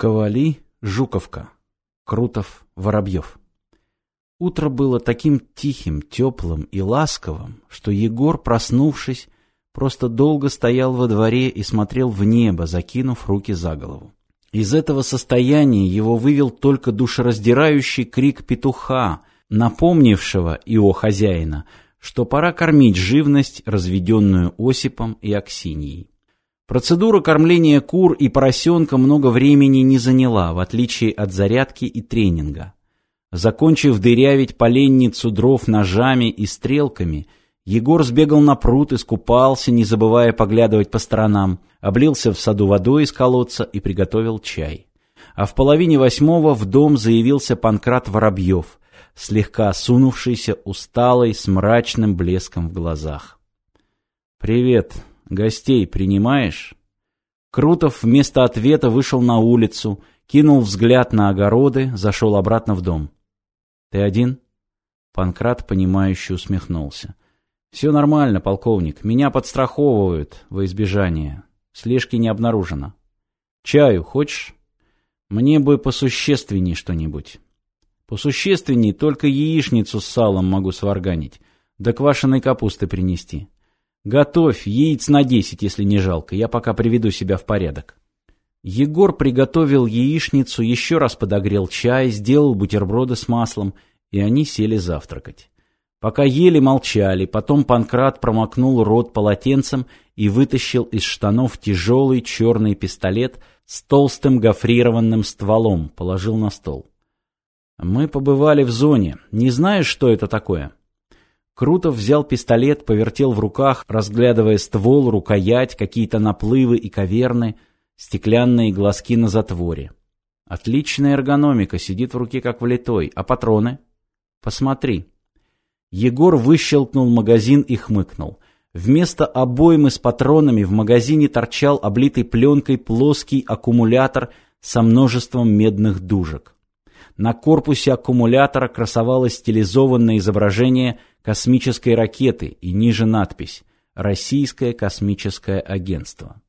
Ковали, Жуковка, Крутов, Воробьев. Утро было таким тихим, теплым и ласковым, что Егор, проснувшись, просто долго стоял во дворе и смотрел в небо, закинув руки за голову. Из этого состояния его вывел только душераздирающий крик петуха, напомнившего его хозяина, что пора кормить живность, разведенную Осипом и Аксиньей. Процедура кормления кур и поросенка много времени не заняла, в отличие от зарядки и тренинга. Закончив дырявить поленницу дров ножами и стрелками, Егор сбегал на пруд, искупался, не забывая поглядывать по сторонам, облился в саду водой из колодца и приготовил чай. А в половине восьмого в дом заявился Панкрат Воробьев, слегка осунувшийся, усталый, с мрачным блеском в глазах. «Привет», Гостей принимаешь? Крутов вместо ответа вышел на улицу, кинул взгляд на огороды, зашел обратно в дом. Ты один? Панкрат, понимающе усмехнулся. Все нормально, полковник. Меня подстраховывают во избежание. Слежки не обнаружено. Чаю хочешь? Мне бы посущественней что-нибудь. Посущественней только яичницу с салом могу сварганить, да квашеной капусты принести. Готовь яиц на десять, если не жалко, я пока приведу себя в порядок. Егор приготовил яичницу, еще раз подогрел чай, сделал бутерброды с маслом, и они сели завтракать. Пока ели, молчали, потом Панкрат промокнул рот полотенцем и вытащил из штанов тяжелый черный пистолет с толстым гофрированным стволом, положил на стол. «Мы побывали в зоне. Не знаешь, что это такое?» Крутов взял пистолет, повертел в руках, разглядывая ствол, рукоять, какие-то наплывы и каверны, стеклянные глазки на затворе. Отличная эргономика, сидит в руке как влитой. А патроны? Посмотри. Егор выщелкнул магазин и хмыкнул. Вместо обоймы с патронами в магазине торчал облитый пленкой плоский аккумулятор со множеством медных дужек. На корпусе аккумулятора красовалось стилизованное изображение космической ракеты и ниже надпись «Российское космическое агентство».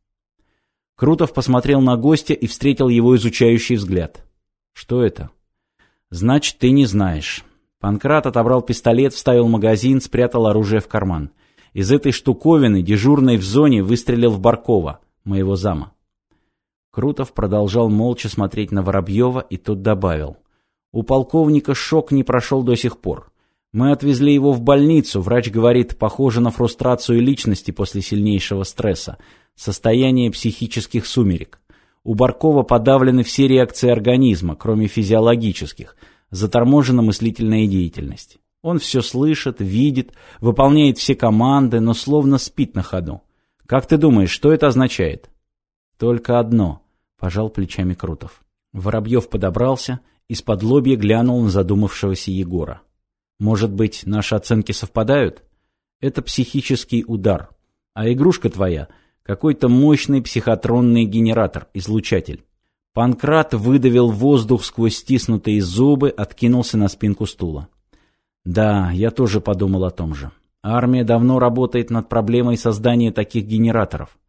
Крутов посмотрел на гостя и встретил его изучающий взгляд. «Что это?» «Значит, ты не знаешь». Панкрат отобрал пистолет, вставил магазин, спрятал оружие в карман. Из этой штуковины дежурный в зоне выстрелил в Баркова, моего зама. Крутов продолжал молча смотреть на Воробьева, и тот добавил. У полковника шок не прошел до сих пор. Мы отвезли его в больницу, врач говорит, похоже на фрустрацию личности после сильнейшего стресса, состояние психических сумерек. У Баркова подавлены все реакции организма, кроме физиологических, заторможена мыслительная деятельность. Он все слышит, видит, выполняет все команды, но словно спит на ходу. Как ты думаешь, что это означает? Только одно, пожал плечами Крутов. Воробьев подобрался, из-под лобья глянул на задумавшегося Егора. «Может быть, наши оценки совпадают? Это психический удар. А игрушка твоя — какой-то мощный психотронный генератор, излучатель». Панкрат выдавил воздух сквозь стиснутые зубы, откинулся на спинку стула. «Да, я тоже подумал о том же. Армия давно работает над проблемой создания таких генераторов.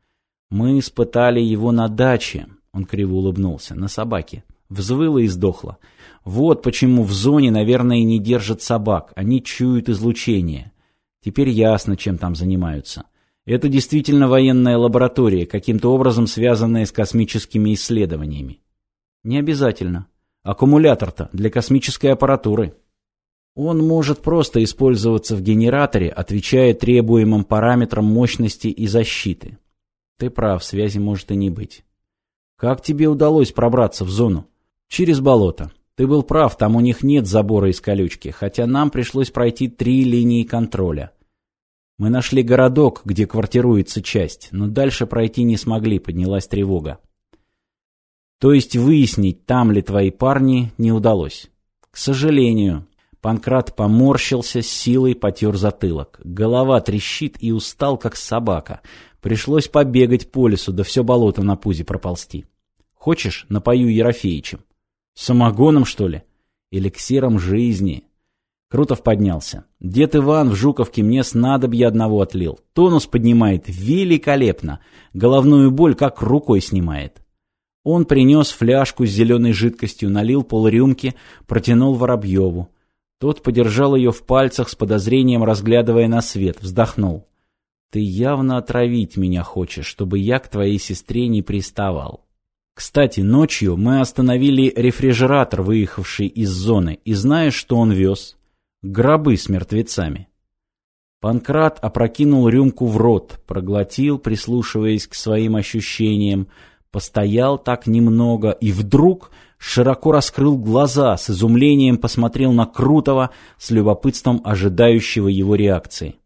Мы испытали его на даче», — он криво улыбнулся, — «на собаке. Взвыла и сдохла. Вот почему в зоне, наверное, не держат собак. Они чуют излучение. Теперь ясно, чем там занимаются. Это действительно военная лаборатория, каким-то образом связанная с космическими исследованиями. Не обязательно. Аккумулятор-то для космической аппаратуры. Он может просто использоваться в генераторе, отвечая требуемым параметрам мощности и защиты. Ты прав, связи может и не быть. Как тебе удалось пробраться в зону? Через болото. Ты был прав, там у них нет забора из колючки, хотя нам пришлось пройти три линии контроля. Мы нашли городок, где квартируется часть, но дальше пройти не смогли, поднялась тревога. То есть выяснить, там ли твои парни, не удалось. К сожалению. Панкрат поморщился, силой потер затылок. Голова трещит и устал, как собака. Пришлось побегать по лесу, да все болото на пузе проползти. Хочешь, напою Ерофеичем? Самогоном, что ли? Эликсиром жизни. Крутов поднялся. Дед Иван в Жуковке мне снадобье одного отлил. Тонус поднимает великолепно. Головную боль как рукой снимает. Он принес фляжку с зеленой жидкостью, налил полрюмки, протянул Воробьеву. Тот подержал ее в пальцах с подозрением, разглядывая на свет, вздохнул. «Ты явно отравить меня хочешь, чтобы я к твоей сестре не приставал». Кстати, ночью мы остановили рефрижератор, выехавший из зоны, и знаешь, что он вез? Гробы с мертвецами. Панкрат опрокинул рюмку в рот, проглотил, прислушиваясь к своим ощущениям, постоял так немного и вдруг широко раскрыл глаза, с изумлением посмотрел на Крутого, с любопытством ожидающего его реакции.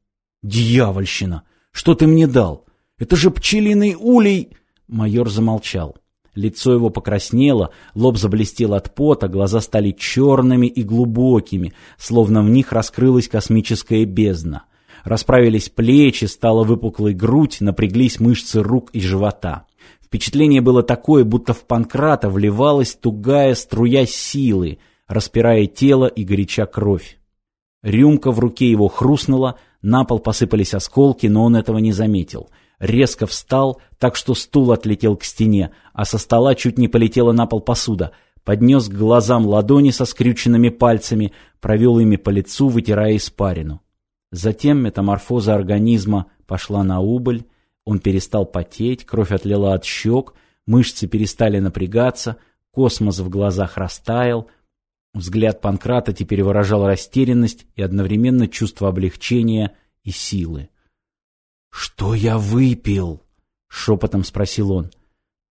«Дьявольщина! Что ты мне дал? Это же пчелиный улей!» Майор замолчал. Лицо его покраснело, лоб заблестел от пота, глаза стали черными и глубокими, словно в них раскрылась космическая бездна. Расправились плечи, стала выпуклой грудь, напряглись мышцы рук и живота. Впечатление было такое, будто в Панкрата вливалась тугая струя силы, распирая тело и горяча кровь. Рюмка в руке его хрустнула, на пол посыпались осколки, но он этого не заметил — резко встал, так что стул отлетел к стене, а со стола чуть не полетела на пол посуда, поднес к глазам ладони со скрюченными пальцами, провел ими по лицу, вытирая испарину. Затем метаморфоза организма пошла на убыль, он перестал потеть, кровь отлила от щек, мышцы перестали напрягаться, космос в глазах растаял, взгляд Панкрата теперь выражал растерянность и одновременно чувство облегчения и силы. «Что я выпил?» — шепотом спросил он.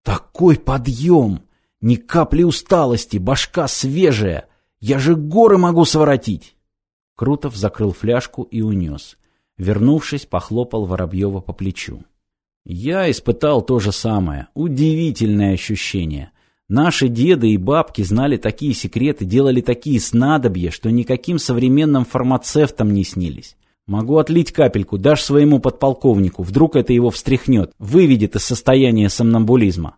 «Такой подъем! Ни капли усталости, башка свежая! Я же горы могу своротить!» Крутов закрыл фляжку и унес. Вернувшись, похлопал Воробьева по плечу. «Я испытал то же самое. Удивительное ощущение. Наши деды и бабки знали такие секреты, делали такие снадобья, что никаким современным фармацевтам не снились. Могу отлить капельку, дашь своему подполковнику, вдруг это его встряхнет, выведет из состояния сомнамбулизма.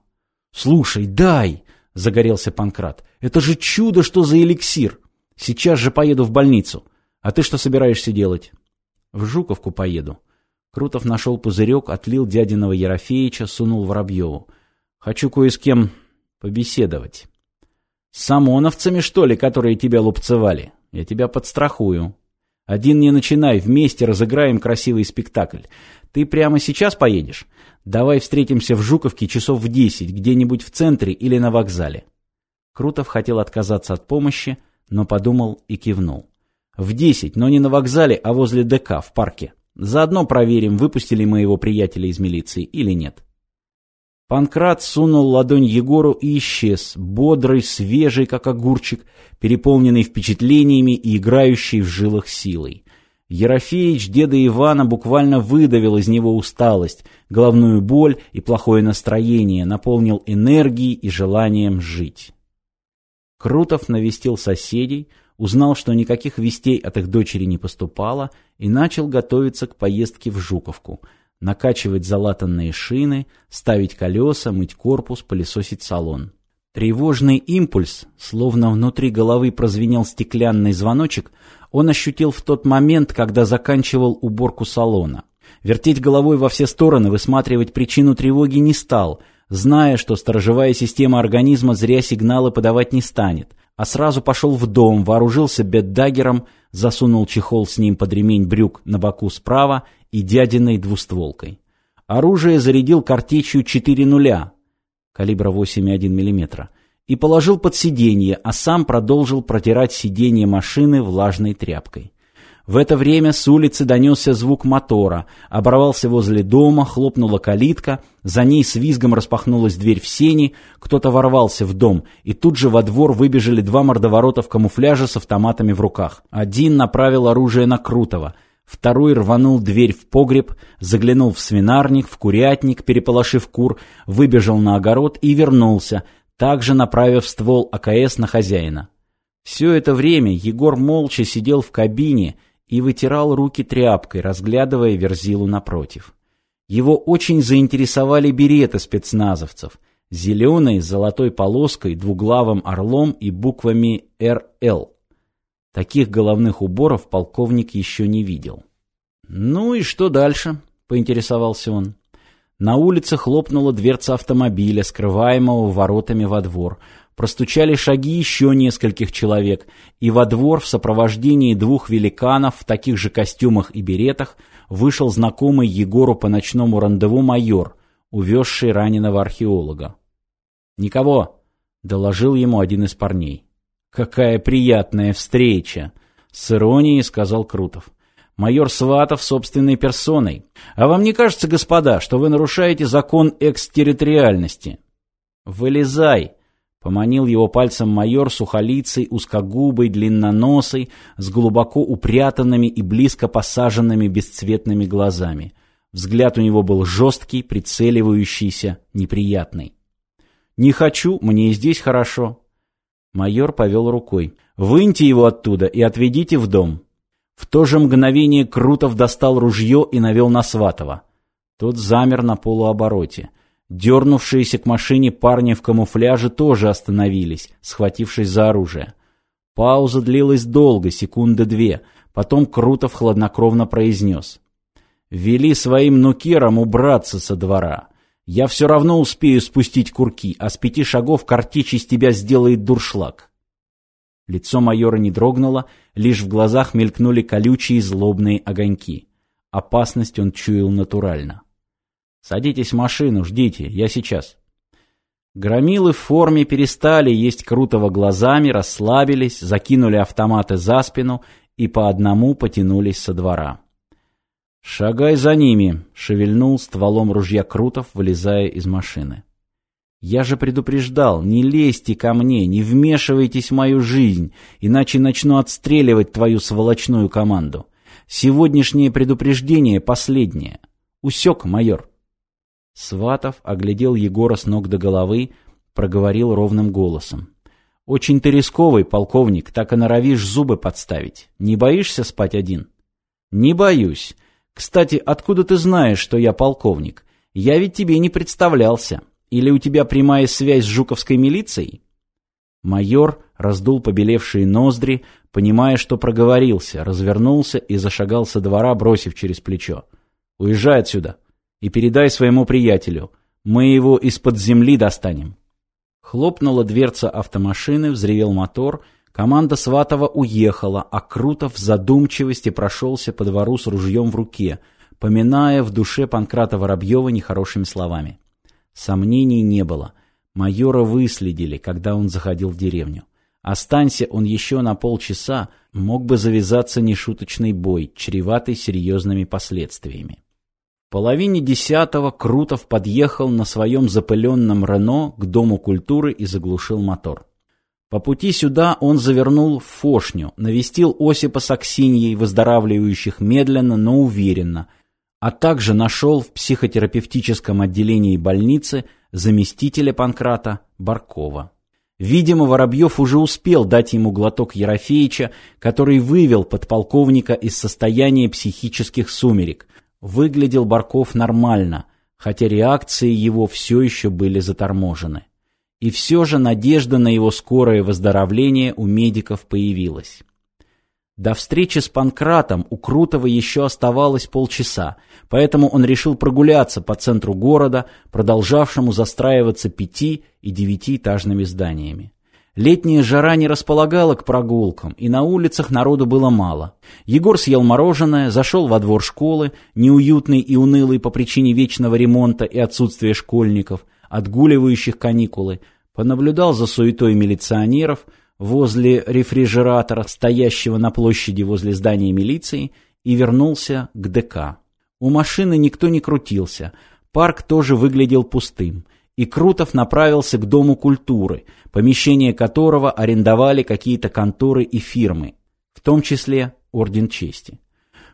Слушай, дай, загорелся Панкрат. Это же чудо, что за эликсир. Сейчас же поеду в больницу. А ты что собираешься делать? В Жуковку поеду. Крутов нашел пузырек, отлил дядиного Ерофеича, сунул Воробьеву. Хочу кое с кем побеседовать. С ОМОНовцами, что ли, которые тебя лупцевали? Я тебя подстрахую. Один не начинай, вместе разыграем красивый спектакль. Ты прямо сейчас поедешь? Давай встретимся в Жуковке часов в десять, где-нибудь в центре или на вокзале. Крутов хотел отказаться от помощи, но подумал и кивнул. В десять, но не на вокзале, а возле ДК, в парке. Заодно проверим, выпустили мы его приятеля из милиции или нет. Панкрат сунул ладонь Егору и исчез, бодрый, свежий, как огурчик, переполненный впечатлениями и играющий в жилах силой. Ерофеич деда Ивана буквально выдавил из него усталость, головную боль и плохое настроение, наполнил энергией и желанием жить. Крутов навестил соседей, узнал, что никаких вестей от их дочери не поступало, и начал готовиться к поездке в Жуковку – накачивать залатанные шины, ставить колеса, мыть корпус, пылесосить салон. Тревожный импульс, словно внутри головы прозвенел стеклянный звоночек, он ощутил в тот момент, когда заканчивал уборку салона. Вертеть головой во все стороны, высматривать причину тревоги не стал, зная, что сторожевая система организма зря сигналы подавать не станет, а сразу пошел в дом, вооружился беддагером, засунул чехол с ним под ремень брюк на боку справа и дядиной двустволкой. Оружие зарядил картечью 4 нуля, калибра 8,1 мм, и положил под сиденье, а сам продолжил протирать сиденье машины влажной тряпкой. В это время с улицы донесся звук мотора, оборвался возле дома, хлопнула калитка, за ней с визгом распахнулась дверь в сени, кто-то ворвался в дом, и тут же во двор выбежали два мордоворота в камуфляже с автоматами в руках. Один направил оружие на Крутого — Второй рванул дверь в погреб, заглянул в свинарник, в курятник, переполошив кур, выбежал на огород и вернулся, также направив ствол АКС на хозяина. Все это время Егор молча сидел в кабине и вытирал руки тряпкой, разглядывая верзилу напротив. Его очень заинтересовали береты спецназовцев, зеленые с золотой полоской, двуглавым орлом и буквами «РЛ». Таких головных уборов полковник еще не видел. «Ну и что дальше?» — поинтересовался он. На улице хлопнула дверца автомобиля, скрываемого воротами во двор. Простучали шаги еще нескольких человек, и во двор в сопровождении двух великанов в таких же костюмах и беретах вышел знакомый Егору по ночному рандеву майор, увезший раненого археолога. «Никого», — доложил ему один из парней. «Какая приятная встреча!» — с иронией сказал Крутов майор Сватов собственной персоной. А вам не кажется, господа, что вы нарушаете закон экстерриториальности? Вылезай, поманил его пальцем майор сухолицей, узкогубой, длинноносой, с глубоко упрятанными и близко посаженными бесцветными глазами. Взгляд у него был жесткий, прицеливающийся, неприятный. «Не хочу, мне и здесь хорошо». Майор повел рукой. «Выньте его оттуда и отведите в дом. В то же мгновение Крутов достал ружье и навел на Сватова. Тот замер на полуобороте. Дернувшиеся к машине парни в камуфляже тоже остановились, схватившись за оружие. Пауза длилась долго, секунды две. Потом Крутов хладнокровно произнес. «Вели своим нукерам убраться со двора. Я все равно успею спустить курки, а с пяти шагов картечь из тебя сделает дуршлаг». Лицо майора не дрогнуло, лишь в глазах мелькнули колючие злобные огоньки. Опасность он чуял натурально. «Садитесь в машину, ждите, я сейчас». Громилы в форме перестали есть крутого глазами, расслабились, закинули автоматы за спину и по одному потянулись со двора. «Шагай за ними!» — шевельнул стволом ружья Крутов, вылезая из машины. Я же предупреждал, не лезьте ко мне, не вмешивайтесь в мою жизнь, иначе начну отстреливать твою сволочную команду. Сегодняшнее предупреждение последнее. Усек, майор. Сватов оглядел Егора с ног до головы, проговорил ровным голосом. «Очень ты рисковый, полковник, так и норовишь зубы подставить. Не боишься спать один?» «Не боюсь. Кстати, откуда ты знаешь, что я полковник? Я ведь тебе не представлялся. Или у тебя прямая связь с жуковской милицией?» Майор раздул побелевшие ноздри, понимая, что проговорился, развернулся и зашагал со двора, бросив через плечо. «Уезжай отсюда и передай своему приятелю. Мы его из-под земли достанем». Хлопнула дверца автомашины, взревел мотор. Команда Сватова уехала, а Крутов в задумчивости прошелся по двору с ружьем в руке, поминая в душе Панкрата Воробьева нехорошими словами. Сомнений не было. Майора выследили, когда он заходил в деревню. Останься он еще на полчаса, мог бы завязаться нешуточный бой, чреватый серьезными последствиями. Половине десятого Крутов подъехал на своем запыленном Рено к Дому культуры и заглушил мотор. По пути сюда он завернул в Фошню, навестил Осипа с Аксиньей, выздоравливающих медленно, но уверенно, а также нашел в психотерапевтическом отделении больницы заместителя Панкрата Баркова. Видимо, Воробьев уже успел дать ему глоток Ерофеича, который вывел подполковника из состояния психических сумерек. Выглядел Барков нормально, хотя реакции его все еще были заторможены. И все же надежда на его скорое выздоровление у медиков появилась. До встречи с Панкратом у Крутого еще оставалось полчаса, поэтому он решил прогуляться по центру города, продолжавшему застраиваться пяти- и девятиэтажными зданиями. Летняя жара не располагала к прогулкам, и на улицах народу было мало. Егор съел мороженое, зашел во двор школы, неуютный и унылый по причине вечного ремонта и отсутствия школьников, отгуливающих каникулы, понаблюдал за суетой милиционеров – возле рефрижератора, стоящего на площади возле здания милиции, и вернулся к ДК. У машины никто не крутился, парк тоже выглядел пустым, и Крутов направился к Дому культуры, помещение которого арендовали какие-то конторы и фирмы, в том числе Орден Чести.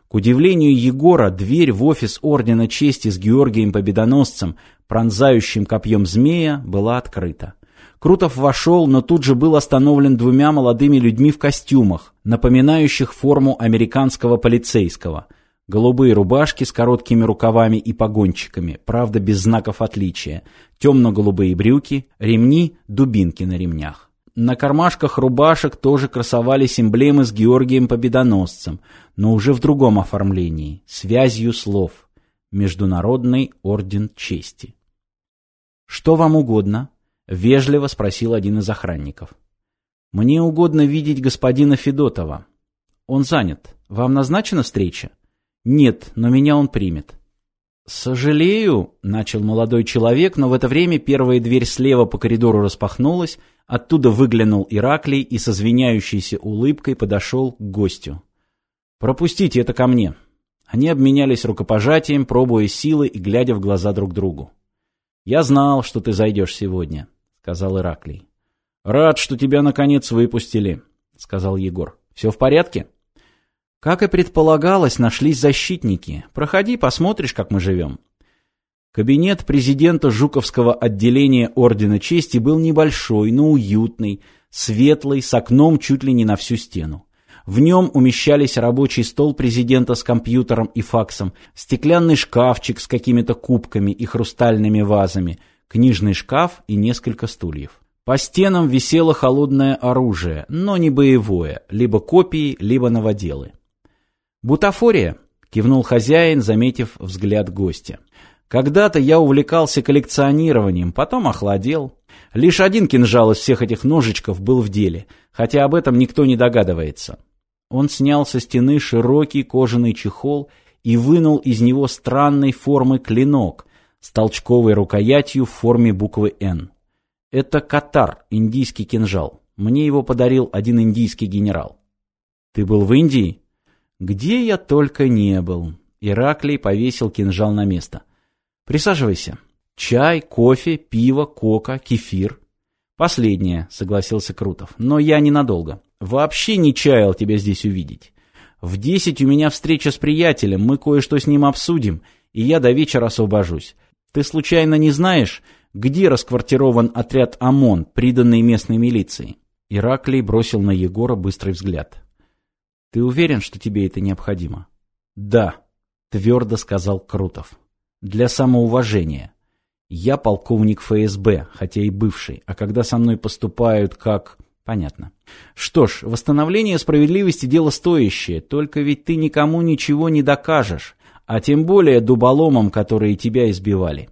К удивлению Егора, дверь в офис Ордена Чести с Георгием Победоносцем, пронзающим копьем змея, была открыта. Крутов вошел, но тут же был остановлен двумя молодыми людьми в костюмах, напоминающих форму американского полицейского. Голубые рубашки с короткими рукавами и погончиками, правда без знаков отличия, темно-голубые брюки, ремни, дубинки на ремнях. На кармашках рубашек тоже красовались эмблемы с Георгием Победоносцем, но уже в другом оформлении, связью слов. Международный орден чести. «Что вам угодно?» — вежливо спросил один из охранников. «Мне угодно видеть господина Федотова. Он занят. Вам назначена встреча?» «Нет, но меня он примет». «Сожалею», — начал молодой человек, но в это время первая дверь слева по коридору распахнулась, оттуда выглянул Ираклий и со звеняющейся улыбкой подошел к гостю. «Пропустите это ко мне». Они обменялись рукопожатием, пробуя силы и глядя в глаза друг другу. «Я знал, что ты зайдешь сегодня», — сказал Ираклий. «Рад, что тебя, наконец, выпустили», — сказал Егор. «Все в порядке?» Как и предполагалось, нашлись защитники. Проходи, посмотришь, как мы живем. Кабинет президента Жуковского отделения Ордена Чести был небольшой, но уютный, светлый, с окном чуть ли не на всю стену. В нем умещались рабочий стол президента с компьютером и факсом, стеклянный шкафчик с какими-то кубками и хрустальными вазами, книжный шкаф и несколько стульев. По стенам висело холодное оружие, но не боевое, либо копии, либо новоделы. «Бутафория», — кивнул хозяин, заметив взгляд гостя. «Когда-то я увлекался коллекционированием, потом охладел. Лишь один кинжал из всех этих ножичков был в деле, хотя об этом никто не догадывается». Он снял со стены широкий кожаный чехол и вынул из него странной формы клинок с толчковой рукоятью в форме буквы «Н». Это катар, индийский кинжал. Мне его подарил один индийский генерал. «Ты был в Индии?» Где я только не был. Ираклий повесил кинжал на место. Присаживайся. Чай, кофе, пиво, кока, кефир. Последнее, согласился Крутов. Но я ненадолго. Вообще не чаял тебя здесь увидеть. В десять у меня встреча с приятелем, мы кое-что с ним обсудим, и я до вечера освобожусь. Ты случайно не знаешь, где расквартирован отряд ОМОН, приданный местной милицией? Ираклий бросил на Егора быстрый взгляд. Ты уверен, что тебе это необходимо? Да, твердо сказал Крутов. Для самоуважения. Я полковник ФСБ, хотя и бывший, а когда со мной поступают как... Понятно. Что ж, восстановление справедливости дело стоящее, только ведь ты никому ничего не докажешь, а тем более дуболомам, которые тебя избивали.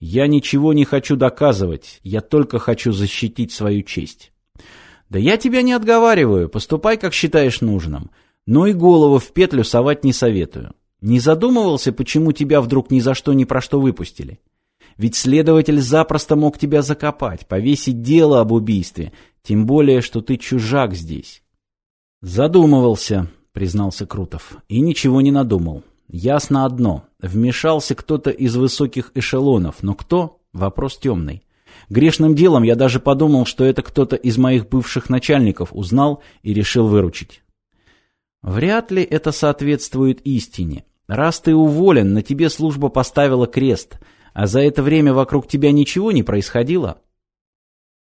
Я ничего не хочу доказывать, я только хочу защитить свою честь. Да я тебя не отговариваю, поступай, как считаешь нужным. Но и голову в петлю совать не советую. Не задумывался, почему тебя вдруг ни за что ни про что выпустили? Ведь следователь запросто мог тебя закопать, повесить дело об убийстве, тем более, что ты чужак здесь. Задумывался, признался Крутов, и ничего не надумал. Ясно одно, вмешался кто-то из высоких эшелонов, но кто? Вопрос темный. Грешным делом я даже подумал, что это кто-то из моих бывших начальников узнал и решил выручить. Вряд ли это соответствует истине. Раз ты уволен, на тебе служба поставила крест, а за это время вокруг тебя ничего не происходило.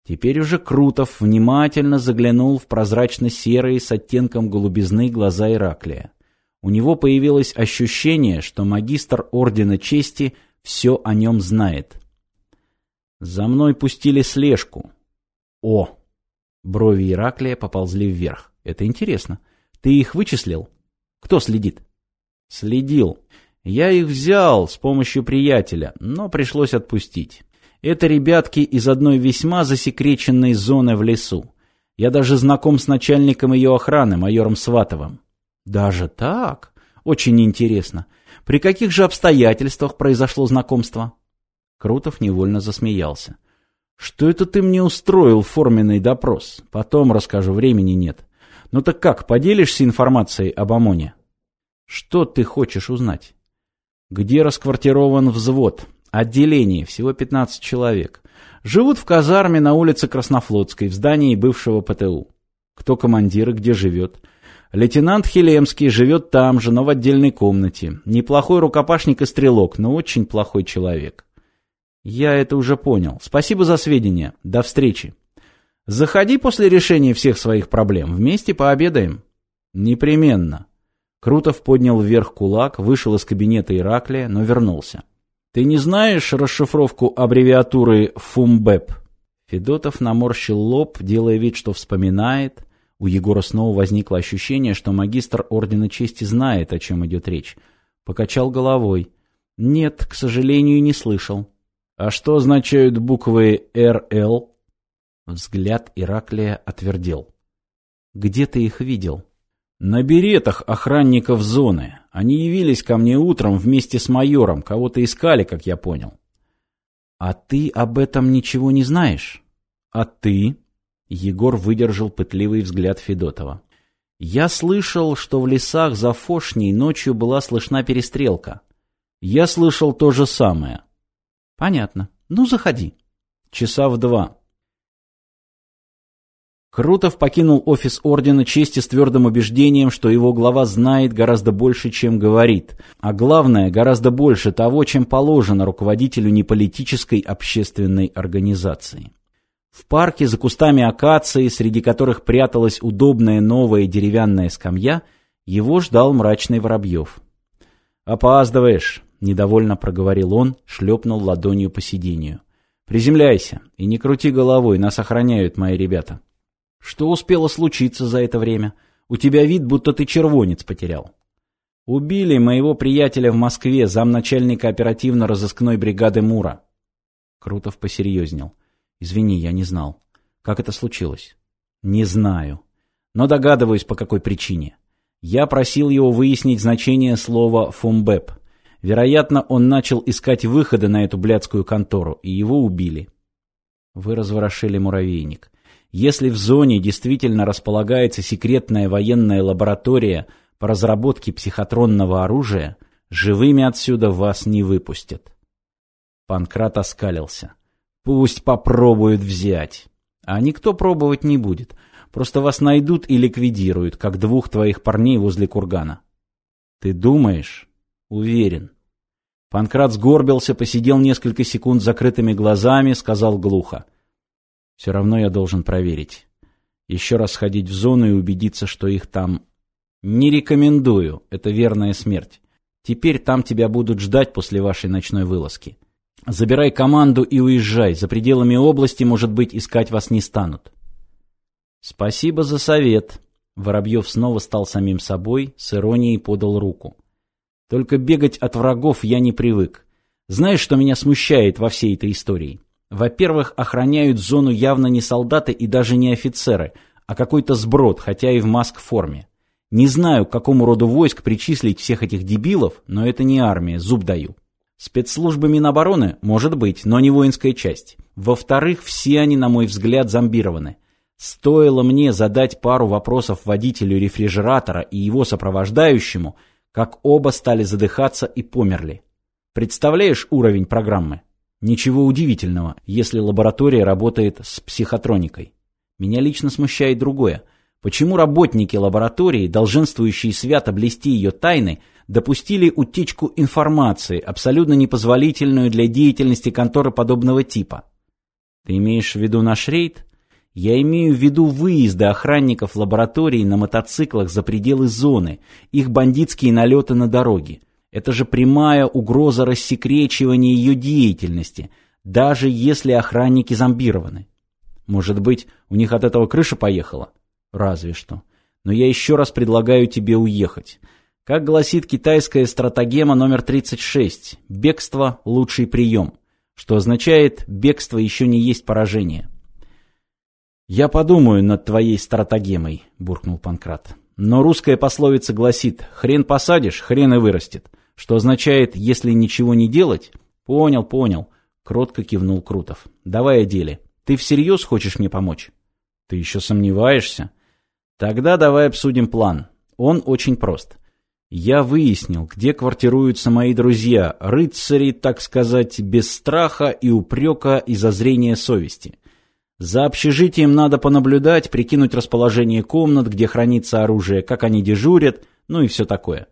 Теперь уже Крутов внимательно заглянул в прозрачно-серые с оттенком голубизны глаза Ираклия. У него появилось ощущение, что магистр Ордена Чести все о нем знает. За мной пустили слежку. О! Брови Ираклия поползли вверх. Это интересно. Ты их вычислил? Кто следит? Следил. Я их взял с помощью приятеля, но пришлось отпустить. Это ребятки из одной весьма засекреченной зоны в лесу. Я даже знаком с начальником ее охраны, майором Сватовым. Даже так? Очень интересно. При каких же обстоятельствах произошло знакомство? Крутов невольно засмеялся. «Что это ты мне устроил форменный допрос? Потом расскажу, времени нет. Ну так как, поделишься информацией об ОМОНе?» «Что ты хочешь узнать?» «Где расквартирован взвод?» «Отделение, всего 15 человек. Живут в казарме на улице Краснофлотской, в здании бывшего ПТУ. Кто командир и где живет?» Лейтенант Хелемский живет там же, но в отдельной комнате. Неплохой рукопашник и стрелок, но очень плохой человек. Я это уже понял. Спасибо за сведения. До встречи. Заходи после решения всех своих проблем. Вместе пообедаем. Непременно. Крутов поднял вверх кулак, вышел из кабинета Ираклия, но вернулся. Ты не знаешь расшифровку аббревиатуры ФУМБЭП? Федотов наморщил лоб, делая вид, что вспоминает. У Егора снова возникло ощущение, что магистр Ордена Чести знает, о чем идет речь. Покачал головой. Нет, к сожалению, не слышал. А что означают буквы РЛ? Взгляд Ираклия отвердел. Где ты их видел? На беретах охранников зоны. Они явились ко мне утром вместе с майором, кого-то искали, как я понял. А ты об этом ничего не знаешь? А ты? Егор выдержал пытливый взгляд Федотова. Я слышал, что в лесах за Фошней ночью была слышна перестрелка. Я слышал то же самое. Понятно. Ну, заходи. Часа в два. Крутов покинул офис Ордена Чести с твердым убеждением, что его глава знает гораздо больше, чем говорит, а главное, гораздо больше того, чем положено руководителю неполитической общественной организации. В парке за кустами акации, среди которых пряталась удобная новая деревянная скамья, его ждал мрачный Воробьев. «Опаздываешь», — недовольно проговорил он, шлепнул ладонью по сиденью. «Приземляйся и не крути головой, нас охраняют мои ребята». «Что успело случиться за это время? У тебя вид, будто ты червонец потерял». «Убили моего приятеля в Москве, замначальника оперативно-розыскной бригады Мура». Крутов посерьезнел. Извини, я не знал. Как это случилось? Не знаю. Но догадываюсь, по какой причине. Я просил его выяснить значение слова «фумбэп». Вероятно, он начал искать выходы на эту блядскую контору, и его убили. Вы разворошили муравейник. Если в зоне действительно располагается секретная военная лаборатория по разработке психотронного оружия, живыми отсюда вас не выпустят. Панкрат оскалился. Пусть попробуют взять. А никто пробовать не будет. Просто вас найдут и ликвидируют, как двух твоих парней возле кургана. Ты думаешь? Уверен. Панкрат сгорбился, посидел несколько секунд с закрытыми глазами, сказал глухо. Все равно я должен проверить. Еще раз сходить в зону и убедиться, что их там... Не рекомендую, это верная смерть. Теперь там тебя будут ждать после вашей ночной вылазки. Забирай команду и уезжай. За пределами области, может быть, искать вас не станут. Спасибо за совет. Воробьев снова стал самим собой, с иронией подал руку. Только бегать от врагов я не привык. Знаешь, что меня смущает во всей этой истории? Во-первых, охраняют зону явно не солдаты и даже не офицеры, а какой-то сброд, хотя и в маск-форме. Не знаю, к какому роду войск причислить всех этих дебилов, но это не армия, зуб даю. Спецслужбы Минобороны? Может быть, но не воинская часть. Во-вторых, все они, на мой взгляд, зомбированы. Стоило мне задать пару вопросов водителю рефрижератора и его сопровождающему, как оба стали задыхаться и померли. Представляешь уровень программы? Ничего удивительного, если лаборатория работает с психотроникой. Меня лично смущает другое. Почему работники лаборатории, долженствующие свято блести ее тайны, допустили утечку информации, абсолютно непозволительную для деятельности конторы подобного типа. Ты имеешь в виду наш рейд? Я имею в виду выезды охранников лабораторий на мотоциклах за пределы зоны, их бандитские налеты на дороги. Это же прямая угроза рассекречивания ее деятельности, даже если охранники зомбированы. Может быть, у них от этого крыша поехала? Разве что. Но я еще раз предлагаю тебе уехать. Как гласит китайская стратагема номер 36, бегство – лучший прием, что означает бегство еще не есть поражение. «Я подумаю над твоей стратагемой», – буркнул Панкрат. «Но русская пословица гласит «хрен посадишь, хрен и вырастет», что означает «если ничего не делать». «Понял, понял», – кротко кивнул Крутов. «Давай о деле. Ты всерьез хочешь мне помочь?» «Ты еще сомневаешься?» «Тогда давай обсудим план. Он очень прост». Я выяснил, где квартируются мои друзья, рыцари, так сказать, без страха и упрека и зазрения совести. За общежитием надо понаблюдать, прикинуть расположение комнат, где хранится оружие, как они дежурят, ну и все такое.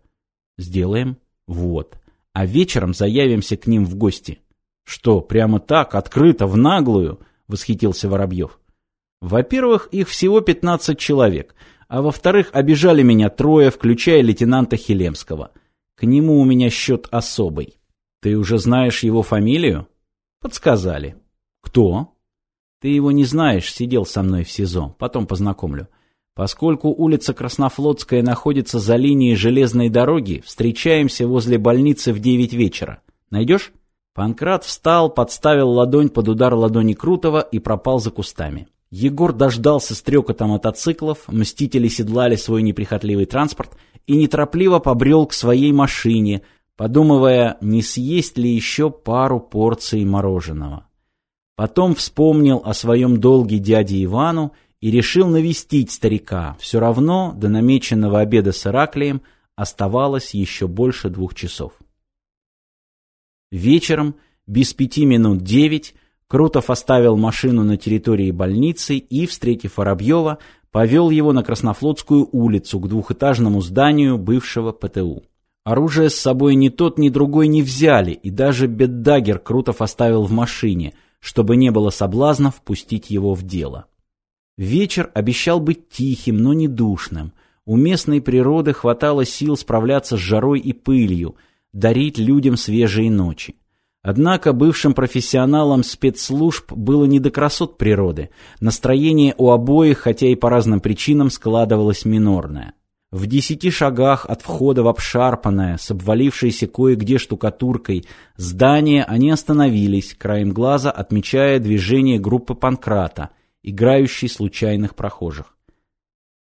Сделаем? Вот. А вечером заявимся к ним в гости. Что, прямо так, открыто, в наглую? Восхитился Воробьев. Во-первых, их всего 15 человек – а во-вторых, обижали меня трое, включая лейтенанта Хилемского. К нему у меня счет особый. Ты уже знаешь его фамилию? Подсказали. Кто? Ты его не знаешь, сидел со мной в СИЗО, потом познакомлю. Поскольку улица Краснофлотская находится за линией железной дороги, встречаемся возле больницы в девять вечера. Найдешь?» Панкрат встал, подставил ладонь под удар ладони Крутого и пропал за кустами. Егор дождался стрекота мотоциклов, мстители седлали свой неприхотливый транспорт и неторопливо побрел к своей машине, подумывая, не съесть ли еще пару порций мороженого. Потом вспомнил о своем долге дяде Ивану и решил навестить старика. Все равно до намеченного обеда с Ираклием оставалось еще больше двух часов. Вечером, без пяти минут девять, Крутов оставил машину на территории больницы и, встретив Воробьева, повел его на Краснофлотскую улицу к двухэтажному зданию бывшего ПТУ. Оружие с собой ни тот, ни другой не взяли, и даже беддагер Крутов оставил в машине, чтобы не было соблазна впустить его в дело. Вечер обещал быть тихим, но не душным. У местной природы хватало сил справляться с жарой и пылью, дарить людям свежие ночи. Однако бывшим профессионалам спецслужб было не до красот природы. Настроение у обоих, хотя и по разным причинам, складывалось минорное. В десяти шагах от входа в обшарпанное, с обвалившейся кое-где штукатуркой, здание они остановились, краем глаза отмечая движение группы Панкрата, играющей случайных прохожих.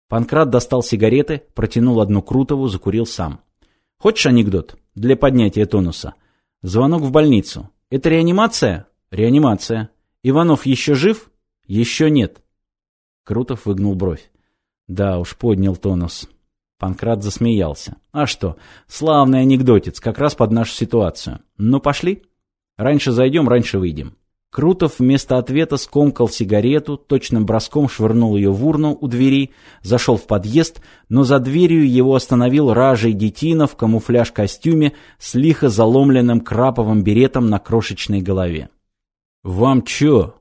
Панкрат достал сигареты, протянул одну Крутову, закурил сам. «Хочешь анекдот? Для поднятия тонуса?» Звонок в больницу. Это реанимация? Реанимация. Иванов еще жив? Еще нет. Крутов выгнул бровь. Да уж, поднял тонус. Панкрат засмеялся. А что, славный анекдотец, как раз под нашу ситуацию. Ну, пошли. Раньше зайдем, раньше выйдем. Крутов вместо ответа скомкал сигарету, точным броском швырнул ее в урну у двери, зашел в подъезд, но за дверью его остановил ражей детина в камуфляж-костюме с лихо заломленным краповым беретом на крошечной голове. «Вам чё?»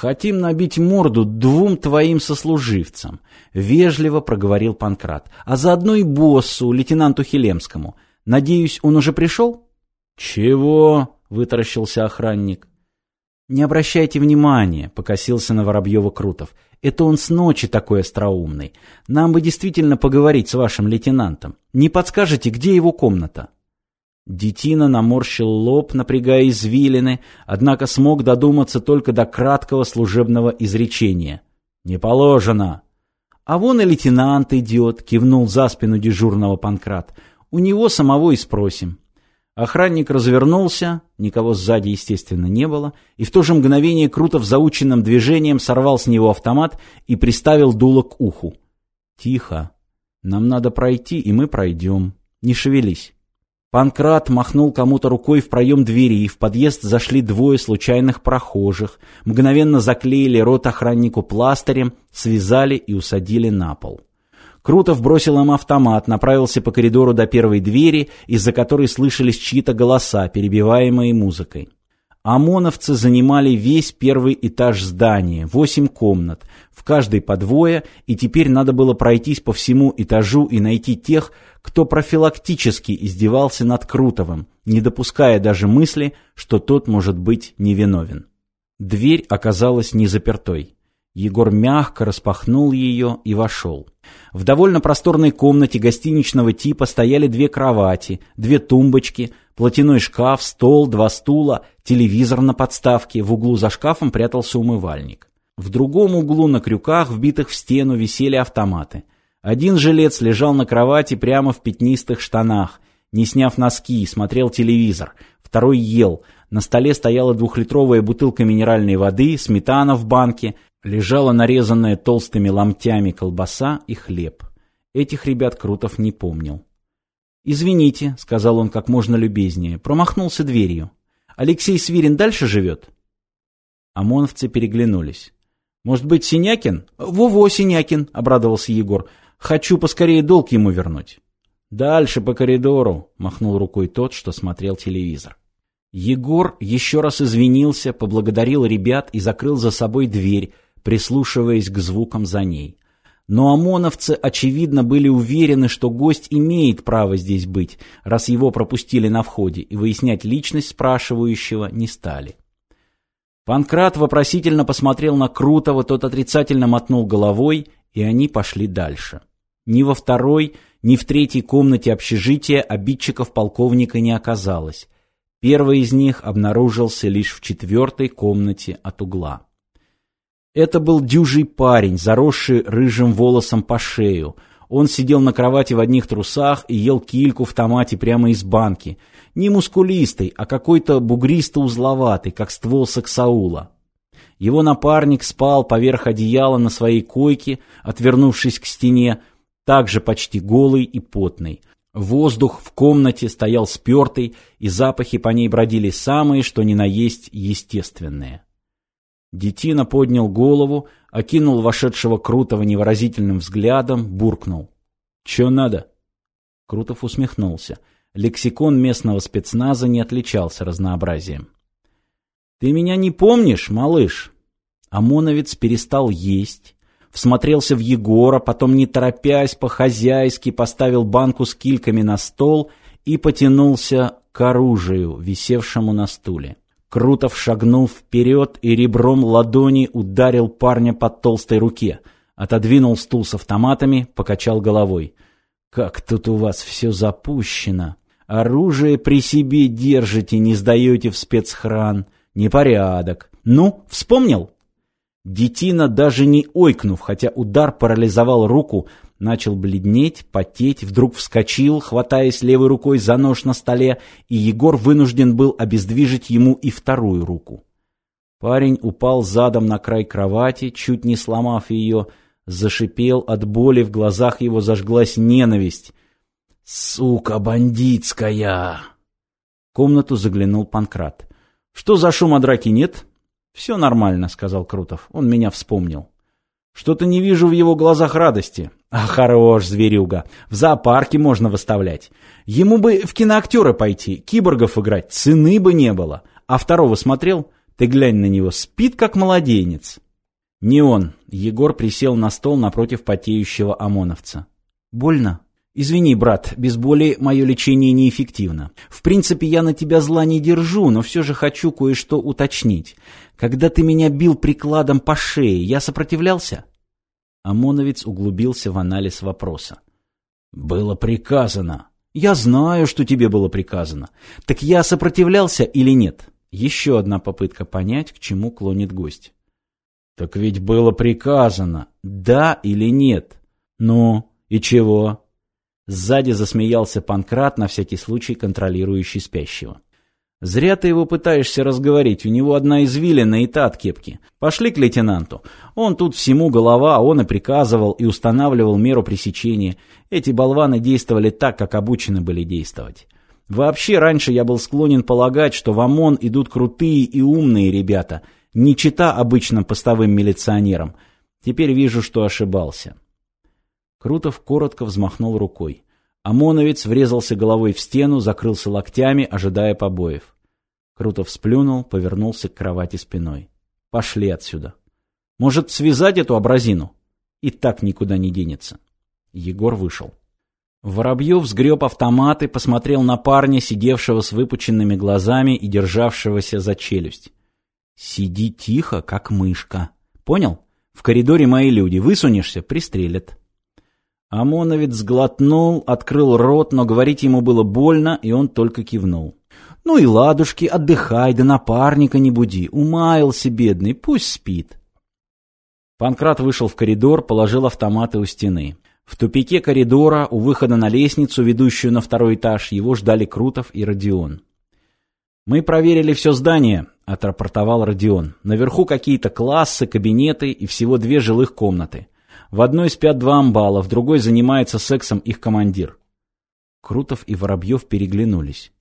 «Хотим набить морду двум твоим сослуживцам», — вежливо проговорил Панкрат, «а заодно и боссу, лейтенанту Хелемскому. Надеюсь, он уже пришел?» «Чего?» — вытаращился охранник. «Не обращайте внимания», — покосился на Воробьева Крутов. «Это он с ночи такой остроумный. Нам бы действительно поговорить с вашим лейтенантом. Не подскажете, где его комната?» Детина наморщил лоб, напрягая извилины, однако смог додуматься только до краткого служебного изречения. «Не положено!» «А вон и лейтенант идет», — кивнул за спину дежурного Панкрат. «У него самого и спросим». Охранник развернулся, никого сзади, естественно, не было, и в то же мгновение Крутов заученным движением сорвал с него автомат и приставил дуло к уху. «Тихо. Нам надо пройти, и мы пройдем. Не шевелись». Панкрат махнул кому-то рукой в проем двери, и в подъезд зашли двое случайных прохожих, мгновенно заклеили рот охраннику пластырем, связали и усадили на пол. Крутов бросил им автомат, направился по коридору до первой двери, из-за которой слышались чьи-то голоса, перебиваемые музыкой. ОМОНовцы занимали весь первый этаж здания, восемь комнат, в каждой по двое, и теперь надо было пройтись по всему этажу и найти тех, кто профилактически издевался над Крутовым, не допуская даже мысли, что тот может быть невиновен. Дверь оказалась не запертой. Егор мягко распахнул ее и вошел. В довольно просторной комнате гостиничного типа стояли две кровати, две тумбочки, платяной шкаф, стол, два стула, телевизор на подставке, в углу за шкафом прятался умывальник. В другом углу на крюках, вбитых в стену, висели автоматы. Один жилец лежал на кровати прямо в пятнистых штанах, не сняв носки, смотрел телевизор. Второй ел. На столе стояла двухлитровая бутылка минеральной воды, сметана в банке, лежала нарезанная толстыми ломтями колбаса и хлеб. Этих ребят Крутов не помнил. «Извините», — сказал он как можно любезнее, промахнулся дверью. «Алексей Свирин дальше живет?» ОМОНовцы переглянулись. «Может быть, Синякин?» «Во-во, Синякин», — обрадовался Егор. «Хочу поскорее долг ему вернуть». «Дальше по коридору», — махнул рукой тот, что смотрел телевизор. Егор еще раз извинился, поблагодарил ребят и закрыл за собой дверь, прислушиваясь к звукам за ней. Но ОМОНовцы, очевидно, были уверены, что гость имеет право здесь быть, раз его пропустили на входе, и выяснять личность спрашивающего не стали. Панкрат вопросительно посмотрел на Крутого, тот отрицательно мотнул головой, и они пошли дальше. Ни во второй, ни в третьей комнате общежития обидчиков полковника не оказалось. Первый из них обнаружился лишь в четвертой комнате от угла. Это был дюжий парень, заросший рыжим волосом по шею. Он сидел на кровати в одних трусах и ел кильку в томате прямо из банки. Не мускулистый, а какой-то бугристо-узловатый, как ствол саксаула. Его напарник спал поверх одеяла на своей койке, отвернувшись к стене, также почти голый и потный. Воздух в комнате стоял спертый, и запахи по ней бродили самые, что ни на есть, естественные. Детина поднял голову, окинул вошедшего Крутого невыразительным взглядом, буркнул. «Чё надо?» Крутов усмехнулся. Лексикон местного спецназа не отличался разнообразием. «Ты меня не помнишь, малыш?» ОМОНовец перестал есть, всмотрелся в Егора, потом, не торопясь, по-хозяйски поставил банку с кильками на стол и потянулся к оружию, висевшему на стуле. Крутов шагнул вперед и ребром ладони ударил парня по толстой руке. Отодвинул стул с автоматами, покачал головой. «Как тут у вас все запущено! Оружие при себе держите, не сдаете в спецхран. Непорядок. Ну, вспомнил?» Детина, даже не ойкнув, хотя удар парализовал руку, начал бледнеть, потеть, вдруг вскочил, хватаясь левой рукой за нож на столе, и Егор вынужден был обездвижить ему и вторую руку. Парень упал задом на край кровати, чуть не сломав ее, зашипел от боли, в глазах его зажглась ненависть. «Сука бандитская!» В комнату заглянул Панкрат. «Что за шум о драке нет?» «Все нормально», — сказал Крутов. «Он меня вспомнил». «Что-то не вижу в его глазах радости». «А хорош, зверюга. В зоопарке можно выставлять. Ему бы в киноактеры пойти, киборгов играть, цены бы не было. А второго смотрел? Ты глянь на него, спит как младенец». «Не он». Егор присел на стол напротив потеющего ОМОНовца. «Больно?» «Извини, брат, без боли мое лечение неэффективно. В принципе, я на тебя зла не держу, но все же хочу кое-что уточнить. Когда ты меня бил прикладом по шее, я сопротивлялся?» ОМОНовец углубился в анализ вопроса. «Было приказано». «Я знаю, что тебе было приказано. Так я сопротивлялся или нет?» Еще одна попытка понять, к чему клонит гость. «Так ведь было приказано. Да или нет?» «Ну, и чего?» Сзади засмеялся Панкрат, на всякий случай контролирующий спящего. «Зря ты его пытаешься разговорить, у него одна извилина и та от кепки. Пошли к лейтенанту. Он тут всему голова, он и приказывал, и устанавливал меру пресечения. Эти болваны действовали так, как обучены были действовать. Вообще, раньше я был склонен полагать, что в ОМОН идут крутые и умные ребята, не чита обычным постовым милиционерам. Теперь вижу, что ошибался». Крутов коротко взмахнул рукой. ОМОНовец врезался головой в стену, закрылся локтями, ожидая побоев. Крутов сплюнул, повернулся к кровати спиной. «Пошли отсюда. Может, связать эту образину? И так никуда не денется». Егор вышел. Воробьев сгреб автомат и посмотрел на парня, сидевшего с выпученными глазами и державшегося за челюсть. «Сиди тихо, как мышка. Понял? В коридоре мои люди. Высунешься — пристрелят». ОМОНовец сглотнул, открыл рот, но говорить ему было больно, и он только кивнул. «Ну и ладушки, отдыхай, да напарника не буди. Умаялся, бедный, пусть спит». Панкрат вышел в коридор, положил автоматы у стены. В тупике коридора, у выхода на лестницу, ведущую на второй этаж, его ждали Крутов и Родион. «Мы проверили все здание», — отрапортовал Родион. «Наверху какие-то классы, кабинеты и всего две жилых комнаты. В одной спят два амбала, в другой занимается сексом их командир. Крутов и Воробьев переглянулись.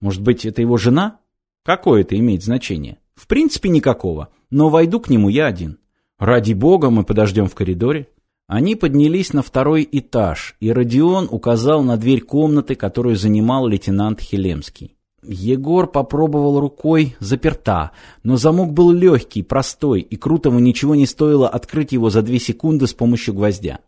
Может быть, это его жена? Какое это имеет значение? В принципе, никакого. Но войду к нему я один. Ради бога, мы подождем в коридоре. Они поднялись на второй этаж, и Родион указал на дверь комнаты, которую занимал лейтенант Хелемский. Егор попробовал рукой, заперта, но замок был легкий, простой, и Крутому ничего не стоило открыть его за две секунды с помощью гвоздя.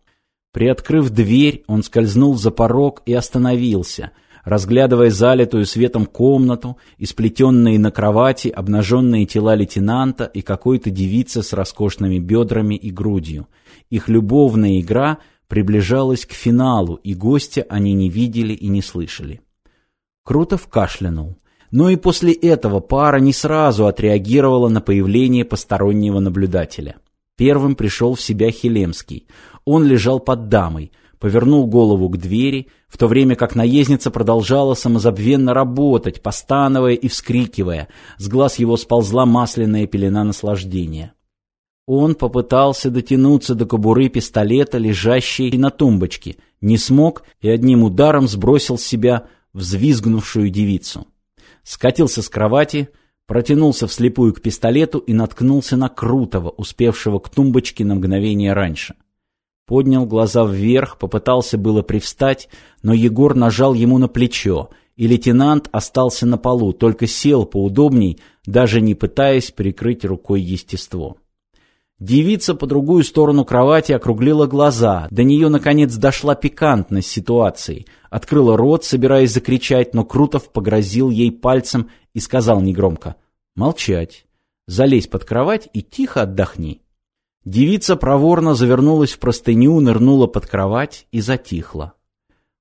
Приоткрыв дверь, он скользнул за порог и остановился, разглядывая залитую светом комнату, исплетенные на кровати обнаженные тела лейтенанта и какой-то девицы с роскошными бедрами и грудью. Их любовная игра приближалась к финалу, и гостя они не видели и не слышали. Крутов кашлянул. Но и после этого пара не сразу отреагировала на появление постороннего наблюдателя. Первым пришел в себя Хелемский. Он лежал под дамой, повернул голову к двери, в то время как наездница продолжала самозабвенно работать, постановая и вскрикивая. С глаз его сползла масляная пелена наслаждения. Он попытался дотянуться до кобуры пистолета, лежащей на тумбочке, не смог и одним ударом сбросил с себя взвизгнувшую девицу. Скатился с кровати, протянулся вслепую к пистолету и наткнулся на Крутого, успевшего к тумбочке на мгновение раньше. Поднял глаза вверх, попытался было привстать, но Егор нажал ему на плечо, и лейтенант остался на полу, только сел поудобней, даже не пытаясь прикрыть рукой естество. Девица по другую сторону кровати округлила глаза. До нее, наконец, дошла пикантность ситуации. Открыла рот, собираясь закричать, но Крутов погрозил ей пальцем и сказал негромко «Молчать. Залезь под кровать и тихо отдохни». Девица проворно завернулась в простыню, нырнула под кровать и затихла.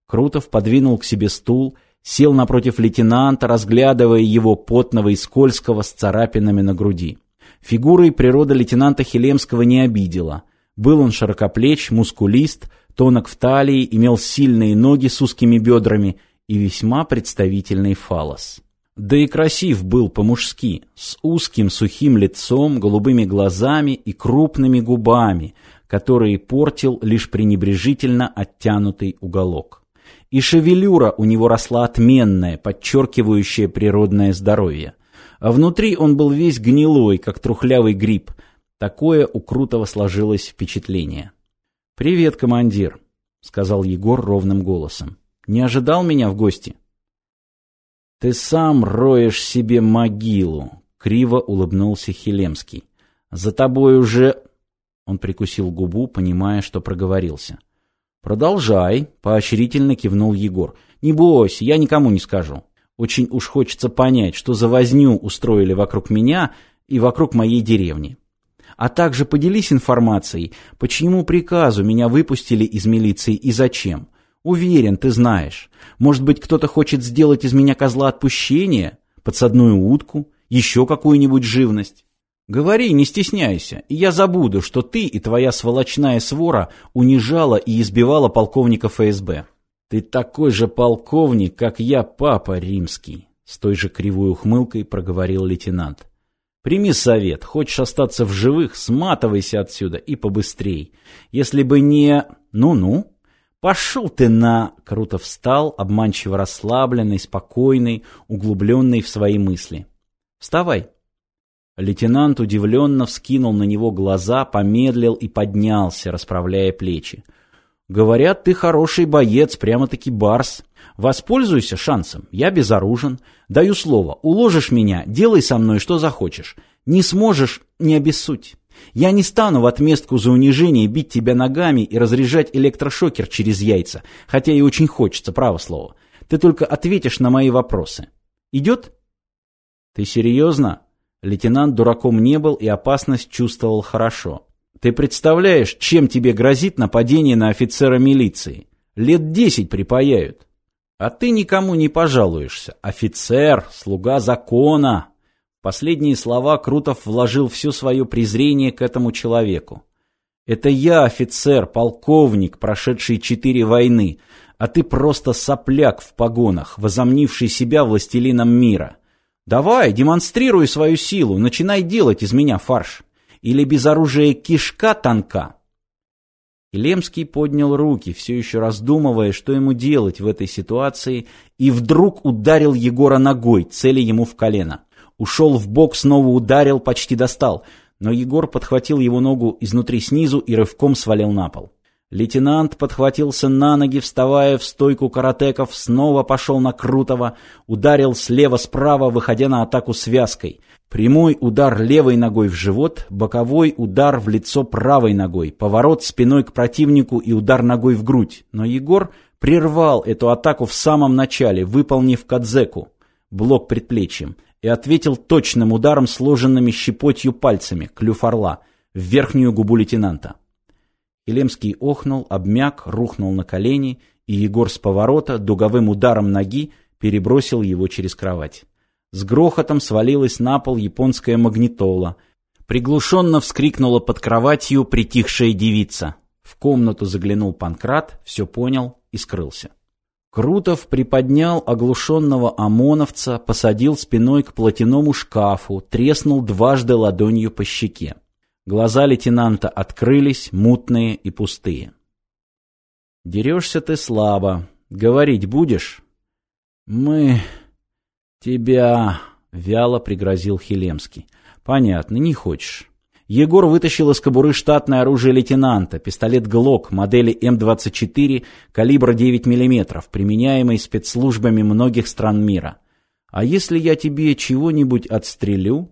Крутов подвинул к себе стул, сел напротив лейтенанта, разглядывая его потного и скользкого с царапинами на груди. Фигурой природа лейтенанта Хелемского не обидела. Был он широкоплеч, мускулист, тонок в талии, имел сильные ноги с узкими бедрами и весьма представительный фалос. Да и красив был по-мужски, с узким сухим лицом, голубыми глазами и крупными губами, которые портил лишь пренебрежительно оттянутый уголок. И шевелюра у него росла отменная, подчеркивающая природное здоровье а внутри он был весь гнилой, как трухлявый гриб. Такое у Крутого сложилось впечатление. «Привет, командир», — сказал Егор ровным голосом. «Не ожидал меня в гости?» «Ты сам роешь себе могилу», — криво улыбнулся Хелемский. «За тобой уже...» Он прикусил губу, понимая, что проговорился. «Продолжай», — поощрительно кивнул Егор. «Не бойся, я никому не скажу». Очень уж хочется понять, что за возню устроили вокруг меня и вокруг моей деревни. А также поделись информацией, по чьему приказу меня выпустили из милиции и зачем. Уверен, ты знаешь. Может быть, кто-то хочет сделать из меня козла отпущения, подсадную утку, еще какую-нибудь живность. Говори, не стесняйся, и я забуду, что ты и твоя сволочная свора унижала и избивала полковника ФСБ. «Ты такой же полковник, как я, папа римский», — с той же кривой ухмылкой проговорил лейтенант. «Прими совет. Хочешь остаться в живых, сматывайся отсюда и побыстрей. Если бы не... Ну-ну. Пошел ты на...» Круто встал, обманчиво расслабленный, спокойный, углубленный в свои мысли. «Вставай». Лейтенант удивленно вскинул на него глаза, помедлил и поднялся, расправляя плечи. Говорят, ты хороший боец, прямо-таки барс. Воспользуйся шансом, я безоружен. Даю слово, уложишь меня, делай со мной что захочешь. Не сможешь, не обессудь. Я не стану в отместку за унижение бить тебя ногами и разряжать электрошокер через яйца, хотя и очень хочется, право слово. Ты только ответишь на мои вопросы. Идет? Ты серьезно? Лейтенант дураком не был и опасность чувствовал хорошо. Ты представляешь, чем тебе грозит нападение на офицера милиции? Лет десять припаяют. А ты никому не пожалуешься. Офицер, слуга закона. Последние слова Крутов вложил все свое презрение к этому человеку. Это я офицер, полковник, прошедший четыре войны, а ты просто сопляк в погонах, возомнивший себя властелином мира. Давай, демонстрируй свою силу, начинай делать из меня фарш или без оружия кишка тонка? Илемский поднял руки, все еще раздумывая, что ему делать в этой ситуации, и вдруг ударил Егора ногой, целя ему в колено. Ушел в бок, снова ударил, почти достал, но Егор подхватил его ногу изнутри снизу и рывком свалил на пол. Лейтенант подхватился на ноги, вставая в стойку каратеков, снова пошел на Крутого, ударил слева-справа, выходя на атаку связкой — Прямой удар левой ногой в живот, боковой удар в лицо правой ногой, поворот спиной к противнику и удар ногой в грудь. Но Егор прервал эту атаку в самом начале, выполнив кадзеку, блок предплечьем, и ответил точным ударом, сложенными щепотью пальцами, клюв орла, в верхнюю губу лейтенанта. Елемский охнул, обмяк, рухнул на колени, и Егор с поворота дуговым ударом ноги перебросил его через кровать. С грохотом свалилась на пол японская магнитола. Приглушенно вскрикнула под кроватью притихшая девица. В комнату заглянул Панкрат, все понял и скрылся. Крутов приподнял оглушенного ОМОНовца, посадил спиной к платяному шкафу, треснул дважды ладонью по щеке. Глаза лейтенанта открылись, мутные и пустые. «Дерешься ты слабо. Говорить будешь?» «Мы... тебя...» — вяло пригрозил Хилемский. «Понятно, не хочешь». Егор вытащил из кобуры штатное оружие лейтенанта, пистолет «Глок» модели М24 калибра 9 мм, применяемый спецслужбами многих стран мира. «А если я тебе чего-нибудь отстрелю?»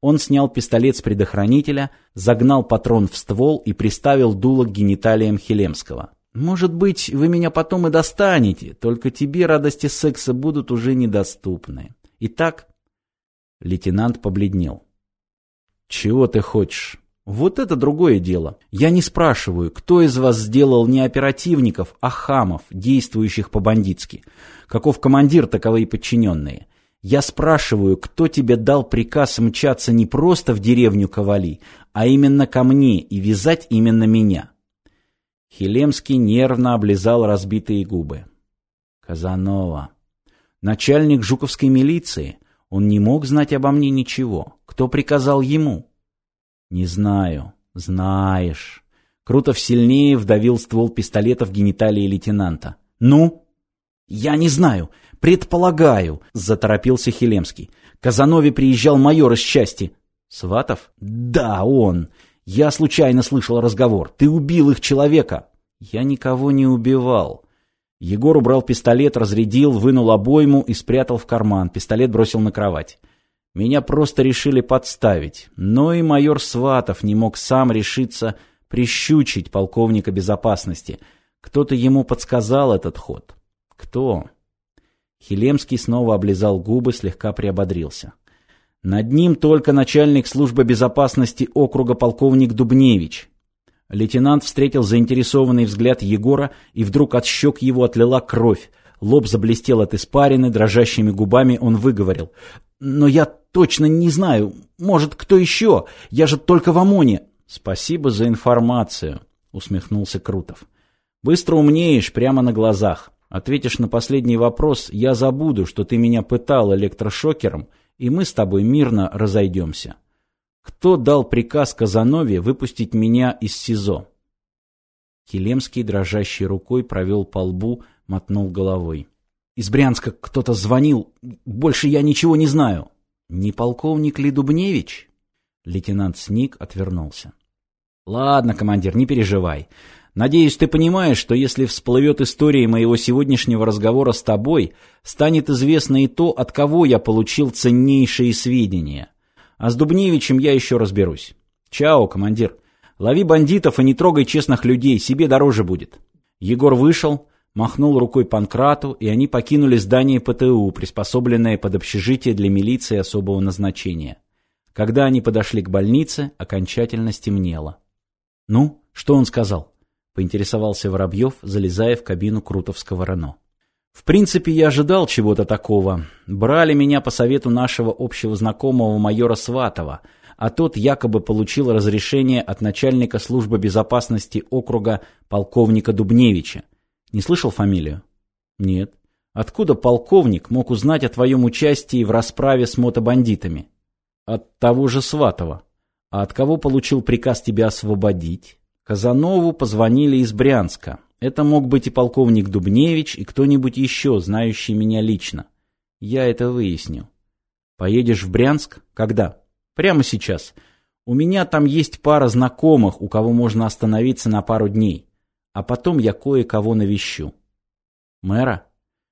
Он снял пистолет с предохранителя, загнал патрон в ствол и приставил дуло к гениталиям Хелемского. «Может быть, вы меня потом и достанете, только тебе радости секса будут уже недоступны. Итак...» Лейтенант побледнел. «Чего ты хочешь?» «Вот это другое дело. Я не спрашиваю, кто из вас сделал не оперативников, а хамов, действующих по-бандитски. Каков командир, таковы и подчиненные. Я спрашиваю, кто тебе дал приказ мчаться не просто в деревню Ковали, а именно ко мне и вязать именно меня?» Хилемский нервно облизал разбитые губы. «Казанова. Начальник жуковской милиции. Он не мог знать обо мне ничего. Кто приказал ему?» «Не знаю. Знаешь». Крутов сильнее вдавил ствол пистолета в гениталии лейтенанта. «Ну?» «Я не знаю. Предполагаю», — заторопился Хилемский. «Казанове приезжал майор из части». «Сватов?» «Да, он. Я случайно слышал разговор. Ты убил их человека». «Я никого не убивал». Егор убрал пистолет, разрядил, вынул обойму и спрятал в карман. Пистолет бросил на кровать. Меня просто решили подставить. Но и майор Сватов не мог сам решиться прищучить полковника безопасности. Кто-то ему подсказал этот ход. Кто? Хилемский снова облизал губы, слегка приободрился. Над ним только начальник службы безопасности округа полковник Дубневич. Лейтенант встретил заинтересованный взгляд Егора, и вдруг от щек его отлила кровь. Лоб заблестел от испарины, дрожащими губами он выговорил. «Но я точно не знаю. Может, кто еще? Я же только в ОМОНе». «Спасибо за информацию», — усмехнулся Крутов. «Быстро умнеешь прямо на глазах. Ответишь на последний вопрос, я забуду, что ты меня пытал электрошокером, и мы с тобой мирно разойдемся. Кто дал приказ Казанове выпустить меня из СИЗО?» Келемский дрожащей рукой провел по лбу, мотнул головой. «Из Брянска кто-то звонил. Больше я ничего не знаю». «Не полковник ли Дубневич?» Лейтенант сник, отвернулся. «Ладно, командир, не переживай. Надеюсь, ты понимаешь, что если всплывет история моего сегодняшнего разговора с тобой, станет известно и то, от кого я получил ценнейшие сведения. А с Дубневичем я еще разберусь. Чао, командир. Лови бандитов и не трогай честных людей, себе дороже будет». Егор вышел, махнул рукой Панкрату, и они покинули здание ПТУ, приспособленное под общежитие для милиции особого назначения. Когда они подошли к больнице, окончательно стемнело. «Ну, что он сказал?» Поинтересовался Воробьев, залезая в кабину крутовского Рено. В принципе, я ожидал чего-то такого. Брали меня по совету нашего общего знакомого майора Сватова, а тот якобы получил разрешение от начальника службы безопасности округа полковника Дубневича. Не слышал фамилию? Нет. Откуда полковник мог узнать о твоем участии в расправе с мотобандитами? От того же Сватова. А от кого получил приказ тебя освободить? Казанову позвонили из Брянска. Это мог быть и полковник Дубневич, и кто-нибудь еще, знающий меня лично. Я это выясню. Поедешь в Брянск? Когда? Прямо сейчас. У меня там есть пара знакомых, у кого можно остановиться на пару дней. А потом я кое-кого навещу. Мэра?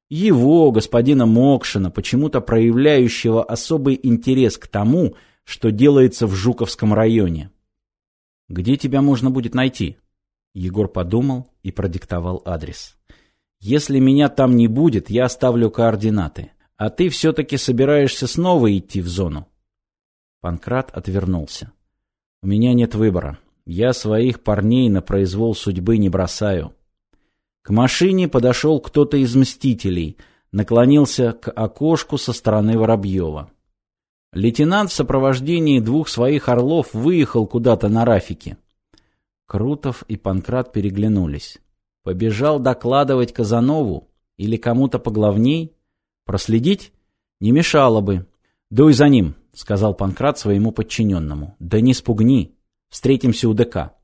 Его, господина Мокшина, почему-то проявляющего особый интерес к тому, что делается в Жуковском районе. Где тебя можно будет найти? Егор подумал и продиктовал адрес. Если меня там не будет, я оставлю координаты. А ты все-таки собираешься снова идти в зону? Панкрат отвернулся. У меня нет выбора. Я своих парней на произвол судьбы не бросаю. К машине подошел кто-то из мстителей. наклонился к окошку со стороны Воробьева. Лейтенант в сопровождении двух своих орлов выехал куда-то на Рафике. Крутов и Панкрат переглянулись. Побежал докладывать Казанову или кому-то поглавней? Проследить? Не мешало бы. «Дуй за ним», — сказал Панкрат своему подчиненному. «Да не спугни. Встретимся у ДК».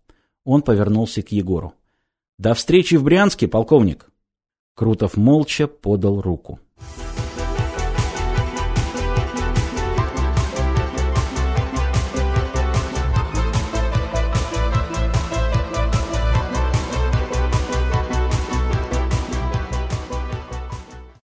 Он повернулся к Егору. «До встречи в Брянске, полковник!» Крутов молча подал руку.